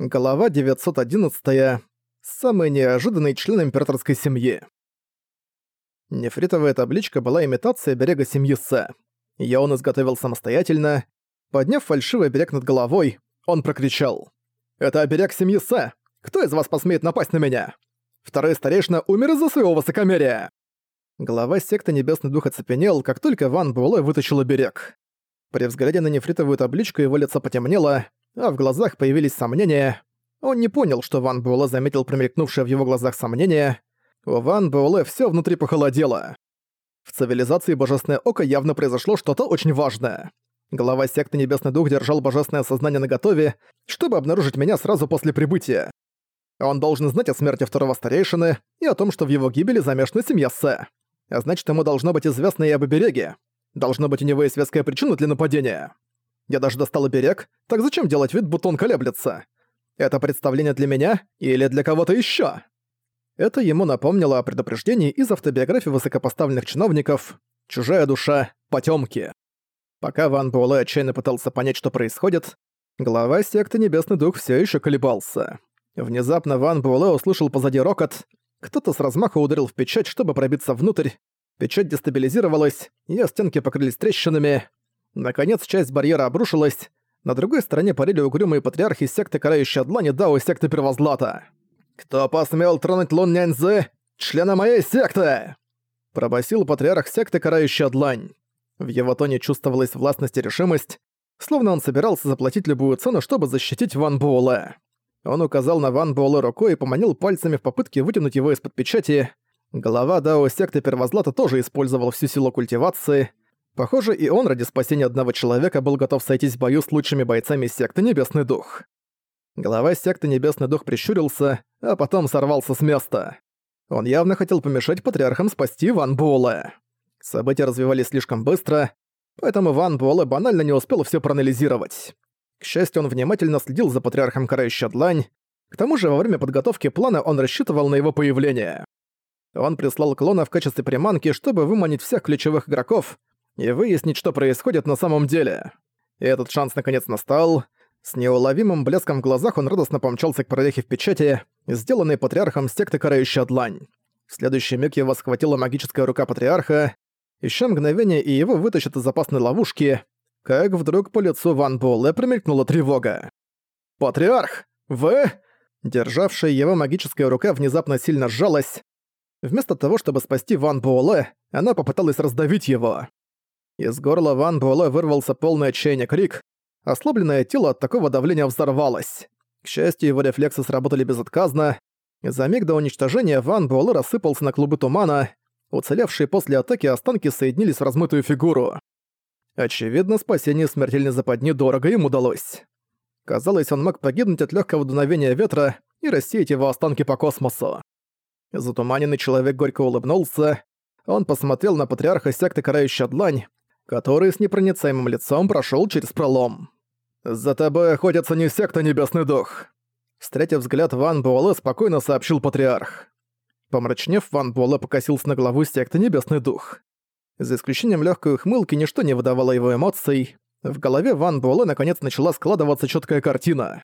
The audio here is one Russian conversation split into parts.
Глава 911. Самый неожиданный член императорской семьи. Нефритовая табличка была имитацией берега семьи Сэ. Её он изготовил самостоятельно. Подняв фальшивый берег над головой, он прокричал. «Это берег семьи Сэ! Кто из вас посмеет напасть на меня? Второй старейшина умер из-за своего высокомерия!» Глава секты Небесный Дух оцепенел, как только Ван Буэлэ вытащил берег. При взгляде на нефритовую табличку его лицо потемнело, а в глазах появились сомнения. Он не понял, что Ван Буэлэ заметил промелькнувшее в его глазах сомнение. У Ван Буэлэ всё внутри похолодело. В цивилизации Божественное Око явно произошло что-то очень важное. Глава секты Небесный Дух держал божественное сознание наготове, чтобы обнаружить меня сразу после прибытия. Он должен знать о смерти второго старейшины и о том, что в его гибели замешана семья Сэ. А значит, ему должно быть известно и об обереге. Должно быть у него есть веская причина для нападения. Я даже достал берег, так зачем делать вид, будто он колеблется? Это представление для меня или для кого-то ещё? Это ему напомнило о предупреждении из автобиографии высокопоставленных чиновников «Чужая душа. Потёмки». Пока Ван Буэлэ отчаянно пытался понять, что происходит, глава секты Небесный Дух всё ещё колебался. Внезапно Ван Буэлэ услышал позади рокот. Кто-то с размаха ударил в печать, чтобы пробиться внутрь. Печать дестабилизировалась, её стенки покрылись трещинами. Наконец, часть барьера обрушилась. На другой стороне парили угрюмые патриархи секты Карающая Длань и Дао секты Первозлата. «Кто посмел тронуть Лун Няньзы? Члена моей секты!» Пробасил патриарх секты Карающая Длань. В его тоне чувствовалась властность и решимость, словно он собирался заплатить любую цену, чтобы защитить Ван Буэлэ. Он указал на Ван Буэлэ рукой и поманил пальцами в попытке вытянуть его из-под печати. Глава Дао секты Первозлата тоже использовал всю силу культивации, Похоже, и он ради спасения одного человека был готов сойтись в бою с лучшими бойцами секты Небесный Дух. Глава секты Небесный Дух прищурился, а потом сорвался с места. Он явно хотел помешать патриархам спасти Ван Буэлэ. События развивались слишком быстро, поэтому Ван Буэлэ банально не успел все проанализировать. К счастью, он внимательно следил за патриархом Карающая Длань, к тому же во время подготовки плана он рассчитывал на его появление. Он прислал клона в качестве приманки, чтобы выманить всех ключевых игроков, и выяснить, что происходит на самом деле. И этот шанс наконец настал. С неуловимым блеском в глазах он радостно помчался к прорехе в печати, сделанной патриархом секты Карающая Длань. В следующий миг его схватила магическая рука патриарха, еще мгновение и его вытащат из опасной ловушки, как вдруг по лицу Ван Буэлэ промелькнула тревога. «Патриарх! Вы...» Державшая его магическая рука внезапно сильно сжалась. Вместо того, чтобы спасти Ван Буэлэ, она попыталась раздавить его. Из горла Ван Буэлэ вырвался полный отчаяния крик. Ослабленное тело от такого давления взорвалось. К счастью, его рефлексы сработали безотказно. За миг до уничтожения Ван Буэлэ рассыпался на клубы тумана. Уцелевшие после атаки останки соединились в размытую фигуру. Очевидно, спасение смертельной западни дорого им удалось. Казалось, он мог погибнуть от легкого дуновения ветра и рассеять его останки по космосу. Затуманенный человек горько улыбнулся. Он посмотрел на патриарха секты Карающая Длань, который с непроницаемым лицом прошел через пролом. «За тобой охотится не секта Небесный Дух!» Встретив взгляд Ван Буэлэ, спокойно сообщил патриарх. Помрачнев, Ван Буэлэ покосился на главу секты Небесный Дух. За исключением легкой ухмылки, ничто не выдавало его эмоций. В голове Ван Буэлэ наконец начала складываться четкая картина.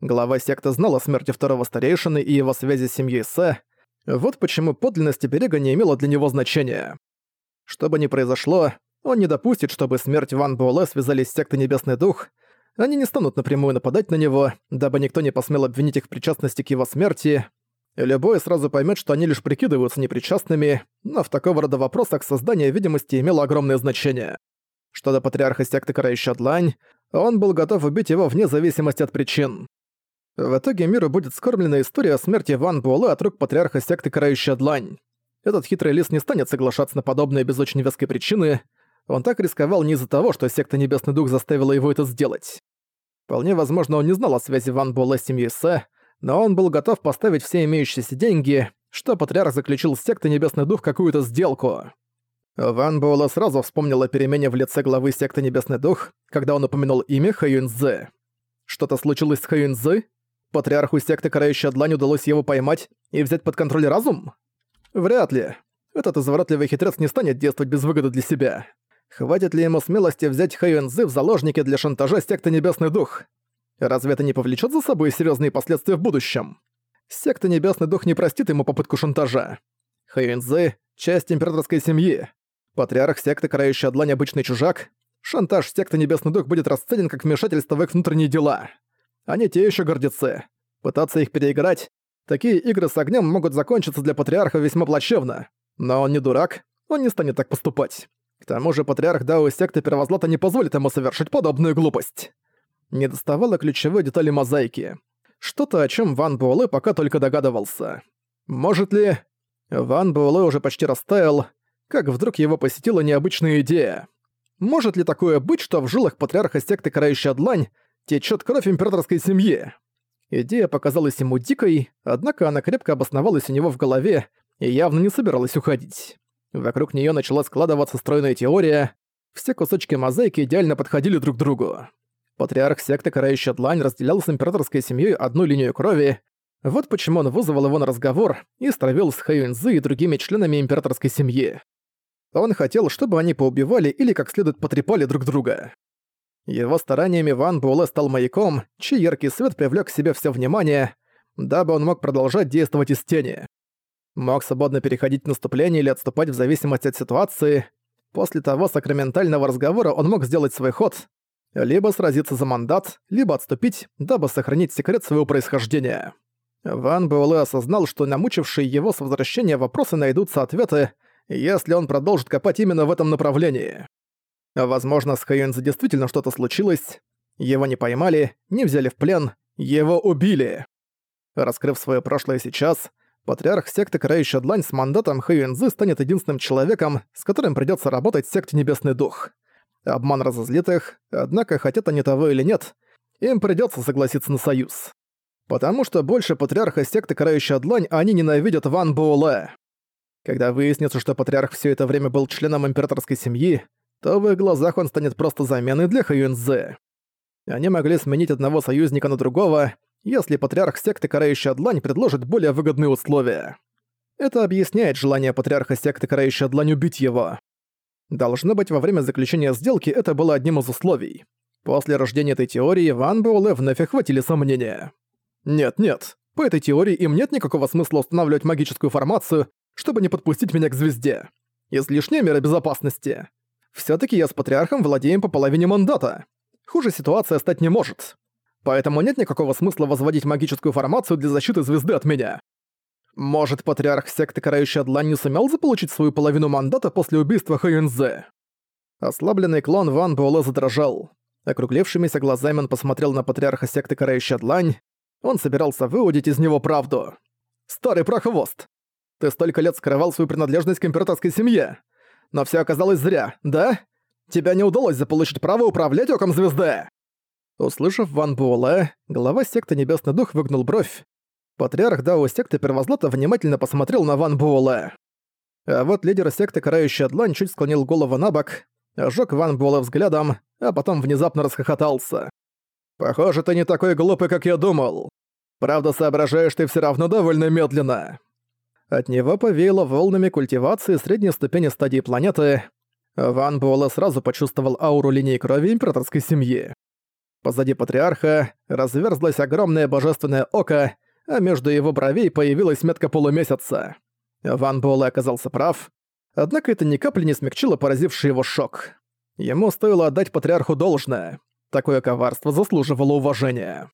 Глава секты знал о смерти второго старейшины и его связи с семьей Сэ. Вот почему подлинность берега не имела для него значения. Что бы ни произошло, он не допустит, чтобы смерть Ван Буэлэ связались с сектой Небесный Дух. Они не станут напрямую нападать на него, дабы никто не посмел обвинить их в причастности к его смерти. Любой сразу поймет, что они лишь прикидываются непричастными, но в такого рода вопросах создание видимости имело огромное значение. Что до патриарха секты Карающая Длань, он был готов убить его вне зависимости от причин. В итоге миру будет скормлена история о смерти Ван Буэлэ от рук патриарха секты Карающая Длань. Этот хитрый лис не станет соглашаться на подобные без очень веской причины, он так рисковал не из-за того, что секта Небесный Дух заставила его это сделать. Вполне возможно, он не знал о связи Ван Буэлэ с семьей Сэ, но он был готов поставить все имеющиеся деньги, что патриарх заключил с сектой Небесный Дух какую-то сделку. Ван Буэлэ сразу вспомнил о перемене в лице главы секты Небесный Дух, когда он упомянул имя Хэюнзы. Что-то случилось с Хэюнзы? Патриарху секты Карающая Длань удалось его поймать и взять под контроль разум? Вряд ли. Этот изворотливый хитрец не станет действовать без выгоды для себя. Хватит ли ему смелости взять Хэйюэнзы в заложники для шантажа секты Небесный Дух? Разве это не повлечет за собой серьезные последствия в будущем? Секта Небесный Дух не простит ему попытку шантажа. Хэйнзы — часть императорской семьи. Патриарх секты Карающая Длань — обычный чужак. Шантаж секты Небесный Дух будет расценен как вмешательство в их внутренние дела. Они те еще гордецы. Пытаться их переиграть — такие игры с огнем могут закончиться для Патриарха весьма плачевно. Но он не дурак, он не станет так поступать. К тому же Патриарх Дао секты Первозлата не позволит ему совершить подобную глупость. Не доставало ключевой детали мозаики. Что-то, о чем Ван Буэлэ пока только догадывался. Может ли... Ван Буэлэ уже почти растаял, как вдруг его посетила необычная идея. Может ли такое быть, что в жилах патриарха секты Карающая Длань течет кровь императорской семьи? Идея показалась ему дикой, однако она крепко обосновалась у него в голове и явно не собиралась уходить. Вокруг нее начала складываться стройная теория, все кусочки мозаики идеально подходили друг к другу. Патриарх секты Карающая Длань разделял с императорской семьей одну линию крови, вот почему он вызвал его на разговор и стравил с Хэйюнзы и другими членами императорской семьи. Он хотел, чтобы они поубивали или как следует потрепали друг друга. Его стараниями Ван Буэлэ стал маяком, чей яркий свет привлек к себе все внимание, дабы он мог продолжать действовать из тени. Мог свободно переходить в наступление или отступать в зависимости от ситуации. После того сакраментального разговора он мог сделать свой ход, либо сразиться за мандат, либо отступить, дабы сохранить секрет своего происхождения. Ван Буэлэ осознал, что намучившие его с возвращения вопросы найдутся ответы, если он продолжит копать именно в этом направлении. Возможно, с Хэйюнзи действительно что-то случилось. Его не поймали, не взяли в плен, его убили. Раскрыв свое прошлое сейчас, патриарх секты Карающая Длань с мандатом Хэйюнзи станет единственным человеком, с которым придется работать секте Небесный Дух. Обман разозлит их, однако, хотят они того или нет, им придется согласиться на союз. Потому что больше патриарха секты Карающая Длань они ненавидят Ван Буэлэ. Когда выяснится, что патриарх все это время был членом императорской семьи, то в их глазах он станет просто заменой для Хэйюнзэ. Они могли сменить одного союзника на другого, если патриарх секты Карающая Длань предложит более выгодные условия. Это объясняет желание патриарха секты Карающая Длань убить его. Должно быть, во время заключения сделки это было одним из условий. После рождения этой теории Ван Буэлэ вновь охватили сомнения. Нет-нет, по этой теории им нет никакого смысла устанавливать магическую формацию, чтобы не подпустить меня к звезде. Излишняя мера безопасности. все таки я с Патриархом владеем по половине мандата. Хуже ситуация стать не может. Поэтому нет никакого смысла возводить магическую формацию для защиты звезды от меня. Может, Патриарх секты Карающая Длань не сумел заполучить свою половину мандата после убийства Хэйнзе? Ослабленный клон Ван Буэлэ задрожал. Округлившимися глазами он посмотрел на Патриарха секты Карающая Длань. Он собирался выудить из него правду. «Старый прохвост! Ты столько лет скрывал свою принадлежность к императорской семье. Но все оказалось зря, да? Тебя не удалось заполучить право управлять Оком Звезды!» Услышав Ван Буэлэ, глава секты Небесный Дух выгнул бровь. Патриарх Дао секты Первозлата внимательно посмотрел на Ван Буэлэ. А вот лидер секты Карающая Длань чуть склонил голову на бок, ожёг Ван Буэлэ взглядом, а потом внезапно расхохотался. «Похоже, ты не такой глупый, как я думал. Правда, соображаешь ты все равно довольно медленно. От него повеяло волнами культивации средней ступени стадии планеты. Ван Буэлэ сразу почувствовал ауру линии крови императорской семьи. Позади патриарха разверзлось огромное божественное око, а между его бровей появилась метка полумесяца. Ван Буэлэ оказался прав, однако это ни капли не смягчило поразивший его шок. Ему стоило отдать патриарху должное. Такое коварство заслуживало уважения.